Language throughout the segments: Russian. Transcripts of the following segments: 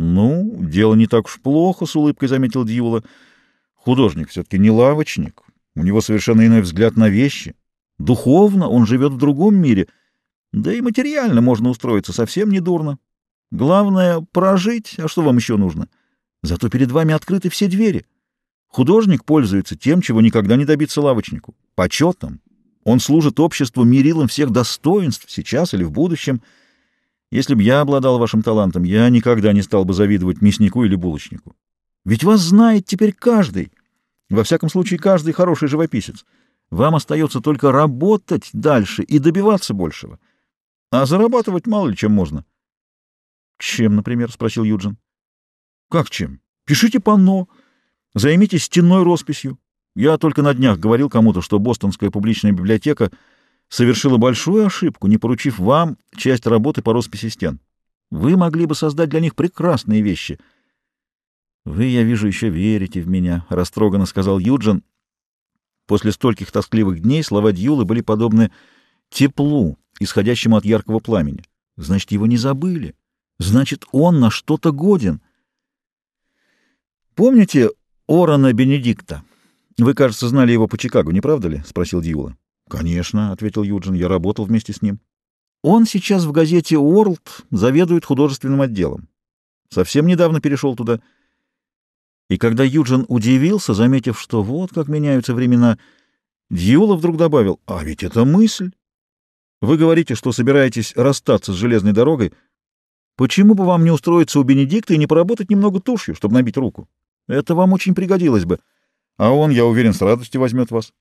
Ну, дело не так уж плохо, — с улыбкой заметил Дьюла. Художник все-таки не лавочник. У него совершенно иной взгляд на вещи. Духовно он живет в другом мире. Да и материально можно устроиться совсем недурно. Главное — прожить, а что вам еще нужно? Зато перед вами открыты все двери. Художник пользуется тем, чего никогда не добиться лавочнику — почетом. Он служит обществу мерилом всех достоинств сейчас или в будущем. Если бы я обладал вашим талантом, я никогда не стал бы завидовать мяснику или булочнику. Ведь вас знает теперь каждый. Во всяком случае, каждый хороший живописец. Вам остается только работать дальше и добиваться большего. А зарабатывать мало ли чем можно. — Чем, например? — спросил Юджин. — Как чем? Пишите панно. Займитесь стенной росписью. Я только на днях говорил кому-то, что Бостонская публичная библиотека совершила большую ошибку, не поручив вам часть работы по росписи стен. Вы могли бы создать для них прекрасные вещи. — Вы, я вижу, еще верите в меня, — растроганно сказал Юджин. После стольких тоскливых дней слова Дьюлы были подобны теплу, исходящему от яркого пламени. Значит, его не забыли. Значит, он на что-то годен. Помните Орона Бенедикта? Вы, кажется, знали его по Чикаго, не правда ли? — спросил Дьюла. — Конечно, — ответил Юджин, — я работал вместе с ним. Он сейчас в газете World заведует художественным отделом. Совсем недавно перешел туда. И когда Юджин удивился, заметив, что вот как меняются времена, Дьюла вдруг добавил, а ведь это мысль. Вы говорите, что собираетесь расстаться с железной дорогой. Почему бы вам не устроиться у Бенедикта и не поработать немного тушью, чтобы набить руку? Это вам очень пригодилось бы. А он, я уверен, с радостью возьмет вас.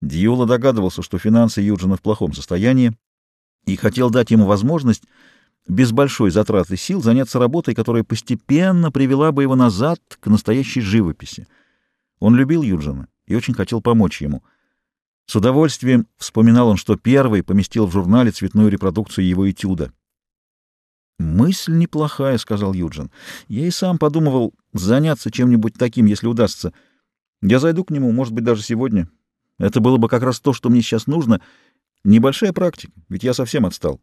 Дьюла догадывался, что финансы Юджина в плохом состоянии, и хотел дать ему возможность без большой затраты сил заняться работой, которая постепенно привела бы его назад к настоящей живописи. Он любил Юджина и очень хотел помочь ему. С удовольствием вспоминал он, что первый поместил в журнале цветную репродукцию его этюда. «Мысль неплохая», — сказал Юджин. «Я и сам подумывал заняться чем-нибудь таким, если удастся». Я зайду к нему, может быть, даже сегодня. Это было бы как раз то, что мне сейчас нужно. Небольшая практика, ведь я совсем отстал.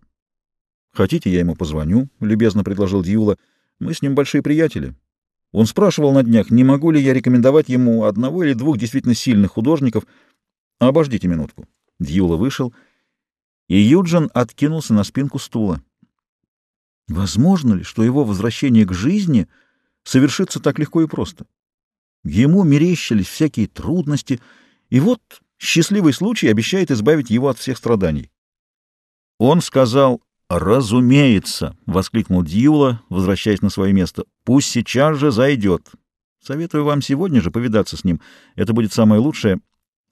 Хотите, я ему позвоню, — любезно предложил Дьюла. Мы с ним большие приятели. Он спрашивал на днях, не могу ли я рекомендовать ему одного или двух действительно сильных художников. Обождите минутку. Дьюла вышел, и Юджин откинулся на спинку стула. Возможно ли, что его возвращение к жизни совершится так легко и просто? Ему мерещились всякие трудности, и вот счастливый случай обещает избавить его от всех страданий. Он сказал «Разумеется!» — воскликнул Дьюла, возвращаясь на свое место. «Пусть сейчас же зайдет. Советую вам сегодня же повидаться с ним. Это будет самое лучшее.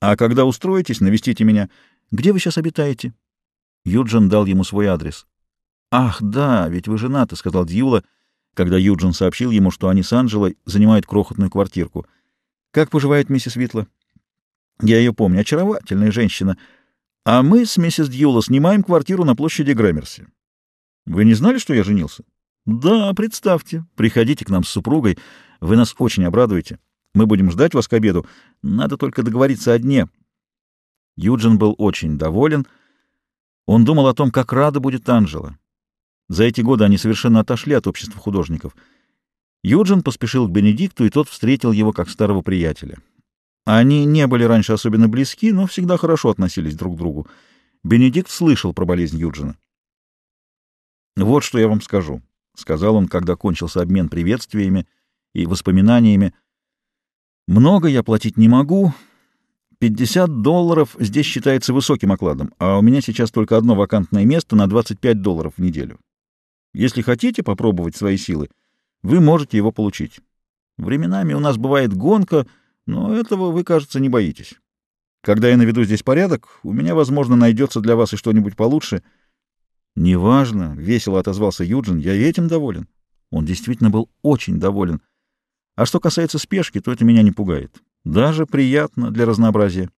А когда устроитесь, навестите меня. Где вы сейчас обитаете?» Юджин дал ему свой адрес. «Ах, да, ведь вы женаты», — сказал Дьюла, — когда Юджин сообщил ему, что они с Анджелой занимают крохотную квартирку. «Как поживает миссис Витла?» «Я ее помню. Очаровательная женщина. А мы с миссис Дьюла снимаем квартиру на площади Грэмерси. Вы не знали, что я женился?» «Да, представьте. Приходите к нам с супругой. Вы нас очень обрадуете. Мы будем ждать вас к обеду. Надо только договориться о дне». Юджин был очень доволен. Он думал о том, как рада будет Анджела. За эти годы они совершенно отошли от общества художников. Юджин поспешил к Бенедикту, и тот встретил его как старого приятеля. Они не были раньше особенно близки, но всегда хорошо относились друг к другу. Бенедикт слышал про болезнь Юджина. «Вот что я вам скажу», — сказал он, когда кончился обмен приветствиями и воспоминаниями. «Много я платить не могу. Пятьдесят долларов здесь считается высоким окладом, а у меня сейчас только одно вакантное место на двадцать пять долларов в неделю. Если хотите попробовать свои силы, вы можете его получить. Временами у нас бывает гонка, но этого вы, кажется, не боитесь. Когда я наведу здесь порядок, у меня, возможно, найдется для вас и что-нибудь получше. — Неважно, — весело отозвался Юджин, — я этим доволен. Он действительно был очень доволен. А что касается спешки, то это меня не пугает. Даже приятно для разнообразия.